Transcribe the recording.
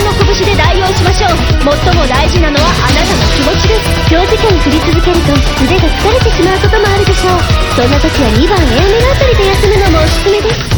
の拳で代用しましょう。最も大事なのはあなたの気持ちです。長時間振り続けると腕が疲れてしまうこともあるでしょう。そんな時は2番エアメガあたりで休むのもおすすめです。